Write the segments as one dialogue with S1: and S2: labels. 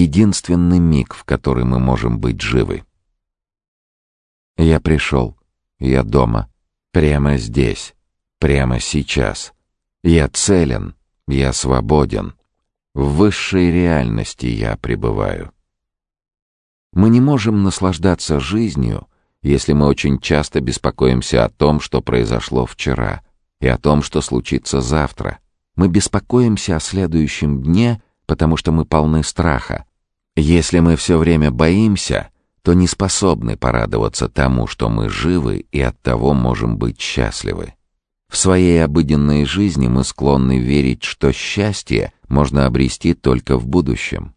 S1: единственный миг, в который мы можем быть живы. Я пришел, я дома, прямо здесь, прямо сейчас. Я целен, я свободен. В высшей реальности я пребываю. Мы не можем наслаждаться жизнью, если мы очень часто беспокоимся о том, что произошло вчера, и о том, что случится завтра. Мы беспокоимся о следующем дне, потому что мы полны страха. Если мы все время боимся, то не способны порадоваться тому, что мы живы и от того можем быть счастливы. В своей обыденной жизни мы склонны верить, что счастье можно обрести только в будущем.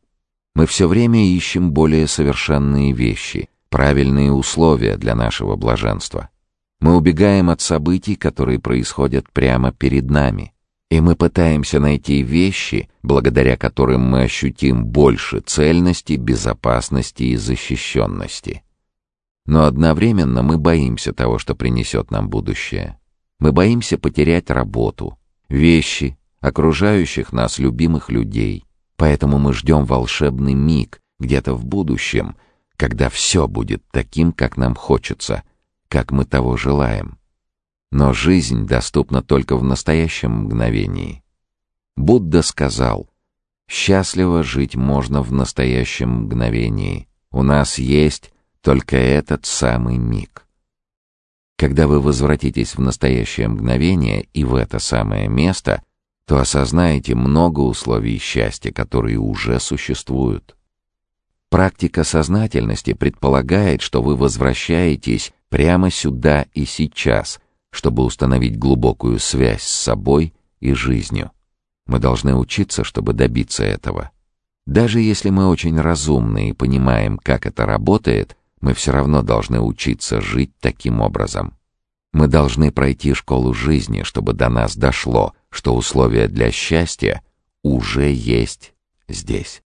S1: Мы все время ищем более совершенные вещи, правильные условия для нашего блаженства. Мы убегаем от событий, которые происходят прямо перед нами, и мы пытаемся найти вещи, благодаря которым мы ощутим больше цельности, безопасности и защищенности. Но одновременно мы боимся того, что принесет нам будущее. Мы боимся потерять работу, вещи, окружающих нас любимых людей — Поэтому мы ждем волшебный миг где-то в будущем, когда все будет таким, как нам хочется, как мы того желаем. Но жизнь доступна только в настоящем мгновении. Будда сказал, «Счастливо жить можно в настоящем мгновении. У нас есть только этот самый миг». Когда вы возвратитесь в настоящее мгновение и в это самое место — то осознаете много условий счастья, которые уже существуют. Практика сознательности предполагает, что вы возвращаетесь прямо сюда и сейчас, чтобы установить глубокую связь с собой и жизнью. Мы должны учиться, чтобы добиться этого. Даже если мы очень разумны и понимаем, как это работает, мы все равно должны учиться жить таким образом. Мы должны пройти школу жизни, чтобы до нас дошло, что условия для счастья уже есть здесь.